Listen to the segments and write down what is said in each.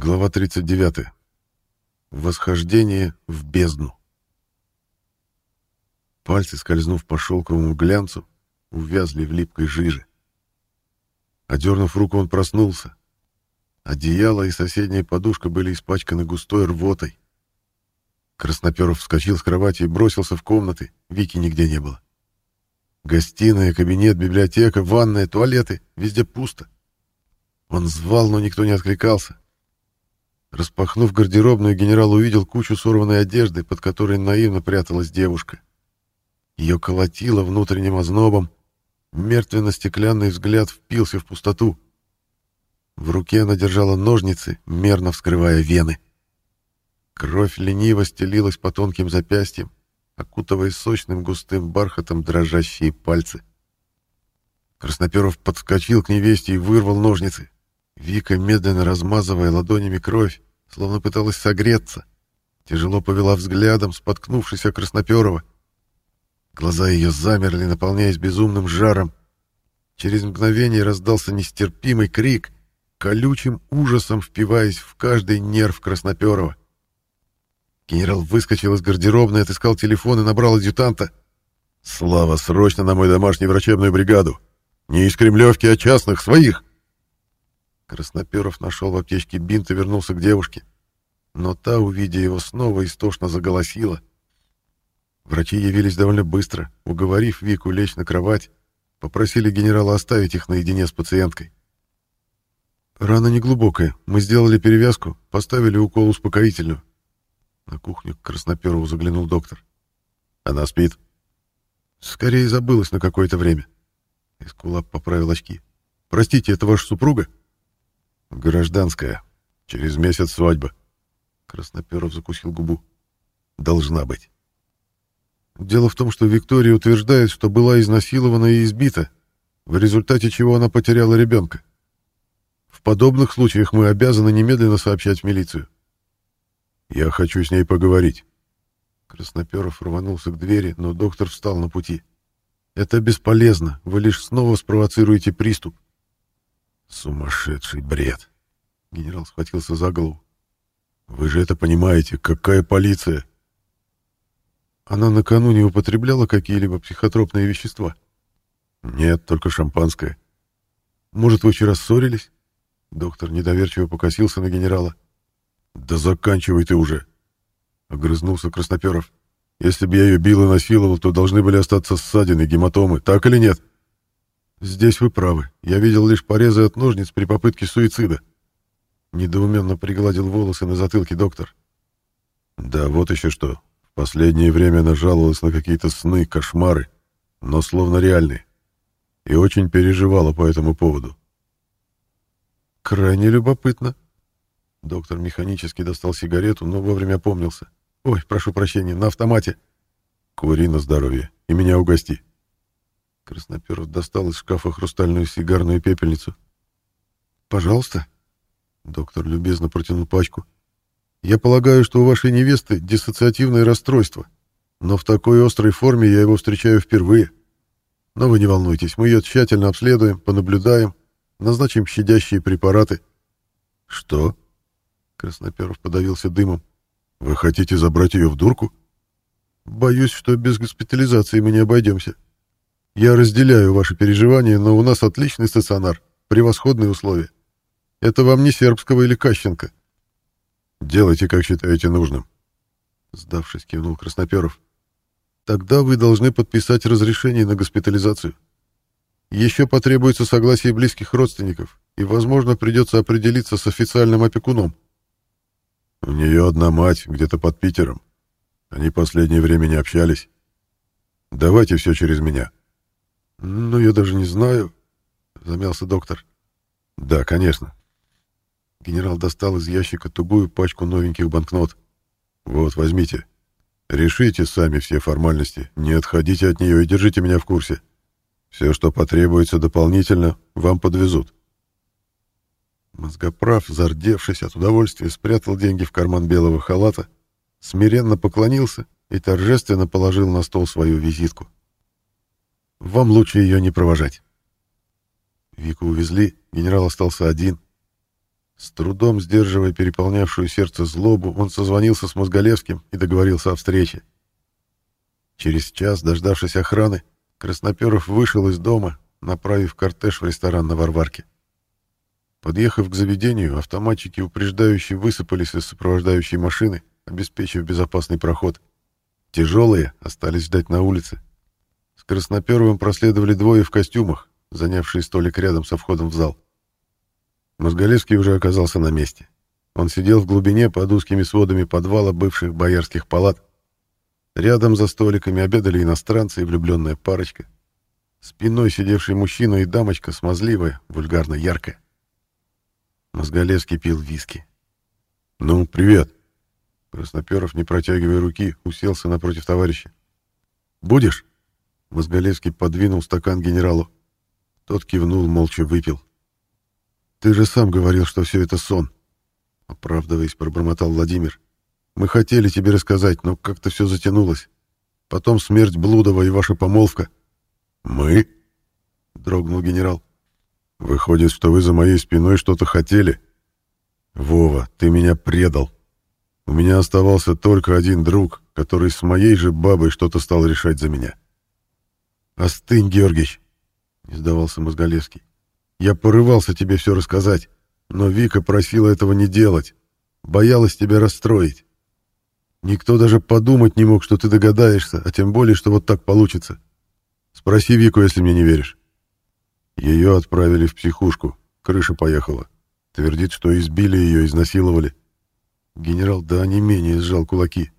Глава 39. Восхождение в бездну. Пальцы, скользнув по шелковому глянцу, увязли в липкой жиже. Одернув руку, он проснулся. Одеяло и соседняя подушка были испачканы густой рвотой. Красноперов вскочил с кровати и бросился в комнаты. Вики нигде не было. Гостиная, кабинет, библиотека, ванная, туалеты — везде пусто. Он звал, но никто не откликался. Распахнув гардеробную, генерал увидел кучу сорванной одежды, под которой наивно пряталась девушка. Ее колотило внутренним ознобом. Мертвенно-стеклянный взгляд впился в пустоту. В руке она держала ножницы, мерно вскрывая вены. Кровь лениво стелилась по тонким запястьям, окутывая сочным густым бархатом дрожащие пальцы. Красноперов подскочил к невесте и вырвал ножницы. Вика, медленно размазывая ладонями кровь, словно пыталась согреться, тяжело повела взглядом, споткнувшись о Красноперова. Глаза ее замерли, наполняясь безумным жаром. Через мгновение раздался нестерпимый крик, колючим ужасом впиваясь в каждый нерв Красноперова. Генерал выскочил из гардеробной, отыскал телефон и набрал адъютанта. «Слава, срочно на мой домашний врачебную бригаду! Не из Кремлевки, а частных, своих!» Красноперов нашел в аптечке бинт и вернулся к девушке. Но та, увидя его снова, истошно заголосила. Врачи явились довольно быстро, уговорив Вику лечь на кровать, попросили генерала оставить их наедине с пациенткой. Рана неглубокая. Мы сделали перевязку, поставили укол успокоительную. На кухню к Красноперову заглянул доктор. Она спит. Скорее забылась на какое-то время. Эскулап поправил очки. Простите, это ваша супруга? Гражданская. Через месяц свадьба. Красноперов закусил губу. Должна быть. Дело в том, что Виктория утверждает, что была изнасилована и избита, в результате чего она потеряла ребенка. В подобных случаях мы обязаны немедленно сообщать в милицию. Я хочу с ней поговорить. Красноперов рванулся к двери, но доктор встал на пути. Это бесполезно, вы лишь снова спровоцируете приступ. Сумасшедший бред. Генерал схватился за голову. Вы же это понимаете, какая полиция? Она накануне употребляла какие-либо психотропные вещества? Нет, только шампанское. Может, вы вчера ссорились? Доктор недоверчиво покосился на генерала. Да заканчивай ты уже, огрызнулся Красноперов. Если бы я ее бил и насиловал, то должны были остаться ссадины, гематомы, так или нет? Здесь вы правы. Я видел лишь порезы от ножниц при попытке суицида. Недоуменно пригладил волосы на затылке доктор. Да, вот еще что. В последнее время она жаловалась на какие-то сны, кошмары, но словно реальные. И очень переживала по этому поводу. Крайне любопытно. Доктор механически достал сигарету, но вовремя опомнился. Ой, прошу прощения, на автомате. Кури на здоровье и меня угости. Красноперов достал из шкафа хрустальную сигарную пепельницу. «Пожалуйста». Доктор любезно протянул пачку. «Я полагаю, что у вашей невесты диссоциативное расстройство, но в такой острой форме я его встречаю впервые. Но вы не волнуйтесь, мы ее тщательно обследуем, понаблюдаем, назначим щадящие препараты». «Что?» Красноперов подавился дымом. «Вы хотите забрать ее в дурку?» «Боюсь, что без госпитализации мы не обойдемся». Я разделяю ваши переживания, но у нас отличный стационар, превосходные условия. Это вам не Сербского или Кащенко. Делайте, как считаете нужным. Сдавшись, кивнул Красноперов. Тогда вы должны подписать разрешение на госпитализацию. Еще потребуется согласие близких родственников, и, возможно, придется определиться с официальным опекуном. У нее одна мать, где-то под Питером. Они последнее время не общались. Давайте все через меня. «Ну, я даже не знаю», — замялся доктор. «Да, конечно». Генерал достал из ящика тугую пачку новеньких банкнот. «Вот, возьмите. Решите сами все формальности, не отходите от нее и держите меня в курсе. Все, что потребуется дополнительно, вам подвезут». Мозгоправ, зардевшись от удовольствия, спрятал деньги в карман белого халата, смиренно поклонился и торжественно положил на стол свою визитку. Вам лучше ее не провожать. Вику увезли, генерал остался один. С трудом сдерживая переполнявшую сердце злобу, он созвонился с Мозголевским и договорился о встрече. Через час, дождавшись охраны, Красноперов вышел из дома, направив кортеж в ресторан на Варварке. Подъехав к заведению, автоматчики упреждающие высыпались из сопровождающей машины, обеспечив безопасный проход. Тяжелые остались ждать на улице. Красноперовым проследовали двое в костюмах, занявшие столик рядом со входом в зал. Мозголевский уже оказался на месте. Он сидел в глубине под узкими сводами подвала бывших боярских палат. Рядом за столиками обедали иностранцы и влюбленная парочка. Спиной сидевший мужчина и дамочка смазливая, вульгарно яркая. Мозголевский пил виски. «Ну, привет!» Красноперов, не протягивая руки, уселся напротив товарища. «Будешь?» Мозголевский подвинул стакан генералу. Тот кивнул, молча выпил. «Ты же сам говорил, что все это сон», — оправдываясь, пробормотал Владимир. «Мы хотели тебе рассказать, но как-то все затянулось. Потом смерть Блудова и ваша помолвка». «Мы?» — дрогнул генерал. «Выходит, что вы за моей спиной что-то хотели?» «Вова, ты меня предал. У меня оставался только один друг, который с моей же бабой что-то стал решать за меня». «Остынь, Георгиевич», — не сдавался Мозголевский. Я порывался тебе все рассказать, но Вика просила этого не делать. Боялась тебя расстроить. Никто даже подумать не мог, что ты догадаешься, а тем более, что вот так получится. Спроси Вику, если мне не веришь. Ее отправили в психушку. Крыша поехала. Твердит, что избили ее, изнасиловали. Генерал да не менее сжал кулаки.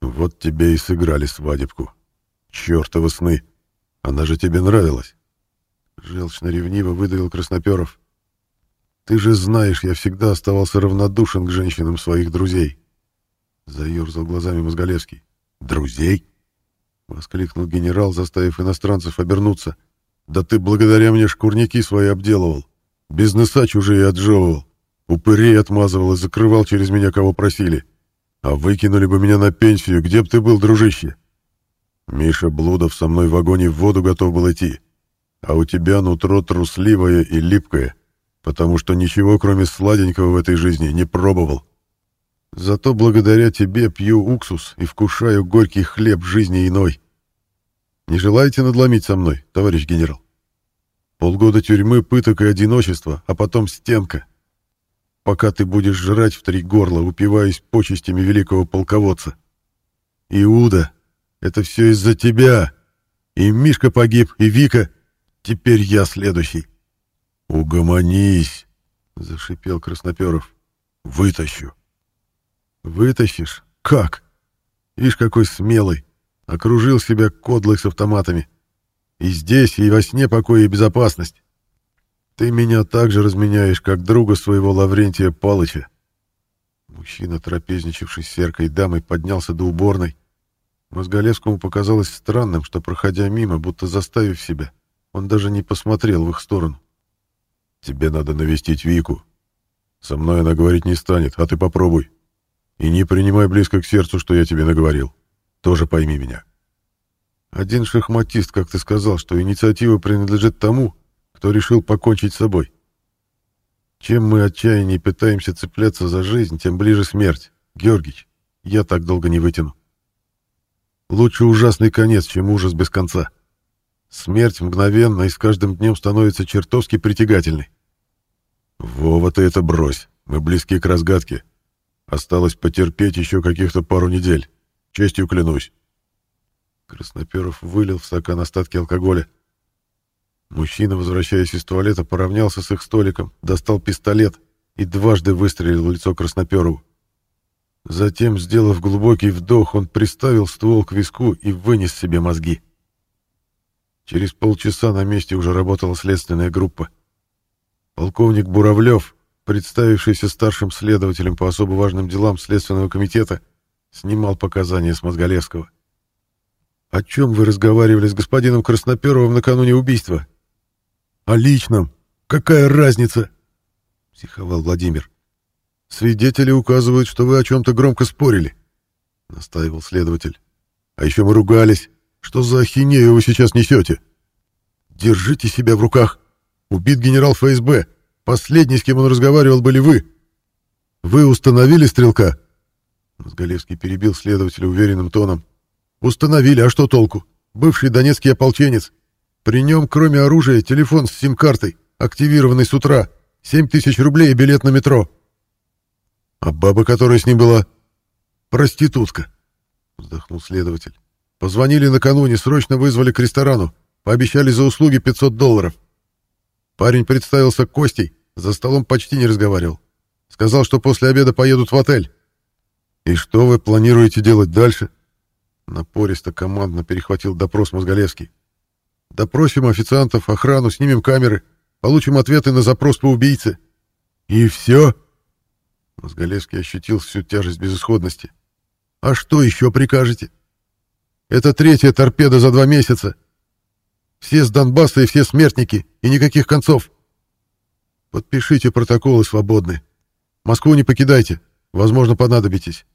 Вот тебе и сыграли свадебку. Чёртовы сны. Она же тебе нравилась. Желчно-ревниво выдавил Красноперов. «Ты же знаешь, я всегда оставался равнодушен к женщинам своих друзей!» Заерзал глазами Мозголевский. «Друзей?» Воскликнул генерал, заставив иностранцев обернуться. «Да ты благодаря мне шкурняки свои обделывал. Бизнеса чужие отжевывал. Упырей отмазывал и закрывал через меня, кого просили. А выкинули бы меня на пенсию, где б ты был, дружище?» Миша Блудов со мной в вагоне в воду готов был идти а у тебя нутро трусливое и липкое, потому что ничего, кроме сладенького в этой жизни, не пробовал. Зато благодаря тебе пью уксус и вкушаю горький хлеб жизни иной. Не желаете надломить со мной, товарищ генерал? Полгода тюрьмы, пыток и одиночества, а потом стенка. Пока ты будешь жрать в три горла, упиваясь почестями великого полководца. Иуда, это все из-за тебя. И Мишка погиб, и Вика, Теперь я следующий. Угомонись, зашипел Красноперов. Вытащу. Вытащишь? Как? Ишь, какой смелый. Окружил себя кодлой с автоматами. И здесь, и во сне покой и безопасность. Ты меня так же разменяешь, как друга своего Лаврентия Палыча. Мужчина, трапезничавший с серкой дамой, поднялся до уборной. Мозголевскому показалось странным, что, проходя мимо, будто заставив себя, он даже не посмотрел в их сторону. «Тебе надо навестить Вику. Со мной она говорить не станет, а ты попробуй. И не принимай близко к сердцу, что я тебе наговорил. Тоже пойми меня». Один шахматист как-то сказал, что инициатива принадлежит тому, кто решил покончить с собой. Чем мы отчаяннее пытаемся цепляться за жизнь, тем ближе смерть. Георгич, я так долго не вытяну. Лучше ужасный конец, чем ужас без конца. Смерть мгновенно и с каждым днем становится чертовски притягательной. «Вова, ты это брось. Мы близки к разгадке. Осталось потерпеть еще каких-то пару недель. Честью клянусь». Красноперов вылил в стакан остатки алкоголя. Мужчина, возвращаясь из туалета, поравнялся с их столиком, достал пистолет и дважды выстрелил в лицо Красноперову. Затем, сделав глубокий вдох, он приставил ствол к виску и вынес себе мозги. Через полчаса на месте уже работала следственная группа. Полковник Буравлев, представившийся старшим следователем по особо важным делам Следственного комитета, снимал показания с Мозголевского. «О чем вы разговаривали с господином Красноперовым накануне убийства?» «О личном. Какая разница?» — психовал Владимир. «Свидетели указывают, что вы о чем-то громко спорили», — настаивал следователь. «А еще мы ругались. Что за ахинею вы сейчас несете? Держите себя в руках. Убит генерал ФСБ. Последний, с кем он разговаривал, были вы. Вы установили стрелка?» Мозголевский перебил следователя уверенным тоном. «Установили, а что толку? Бывший донецкий ополченец. При нем, кроме оружия, телефон с сим-картой, активированный с утра, семь тысяч рублей и билет на метро. А баба, которая с ним была? Проститутка, вздохнул следователь. Позвонили накануне, срочно вызвали к ресторану, пообещали за услуги 500 долларов. Парень представился Костей, за столом почти не разговаривал. Сказал, что после обеда поедут в отель. «И что вы планируете делать дальше?» Напористо командно перехватил допрос Мозголевский. «Допросим официантов, охрану, снимем камеры, получим ответы на запрос по убийце». «И все?» Мозголевский ощутил всю тяжесть безысходности. «А что еще прикажете? Это третья торпеда за два месяца. Все с Донбасса и все смертники, и никаких концов. Подпишите протоколы свободны. Москву не покидайте, возможно, понадобитесь.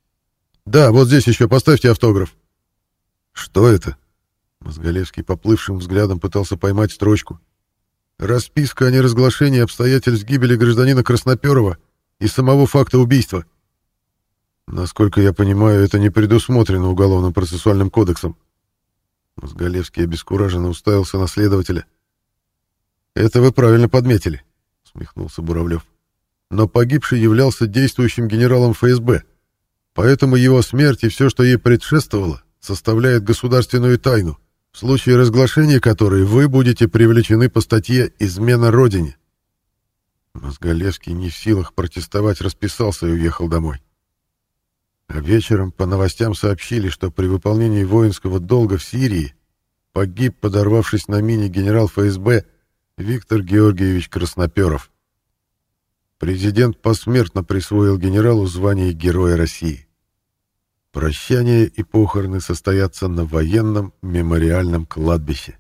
Да, вот здесь еще поставьте автограф. Что это? Мозголевский поплывшим взглядом пытался поймать строчку. Расписка о неразглашении обстоятельств гибели гражданина Красноперова и самого факта убийства. Насколько я понимаю, это не предусмотрено Уголовным процессуальным кодексом. Мозголевский обескураженно уставился на следователя. «Это вы правильно подметили», — смехнулся Буравлев. «Но погибший являлся действующим генералом ФСБ, поэтому его смерть и все, что ей предшествовало, составляет государственную тайну, в случае разглашения которой вы будете привлечены по статье «Измена Родине». Мозголевский не в силах протестовать расписался и уехал домой. А вечером по новостям сообщили, что при выполнении воинского долга в Сирии погиб, подорвавшись на мине генерал ФСБ Виктор Георгиевич Красноперов. Президент посмертно присвоил генералу звание Героя России. Прощание и похороны состоятся на военном мемориальном кладбище.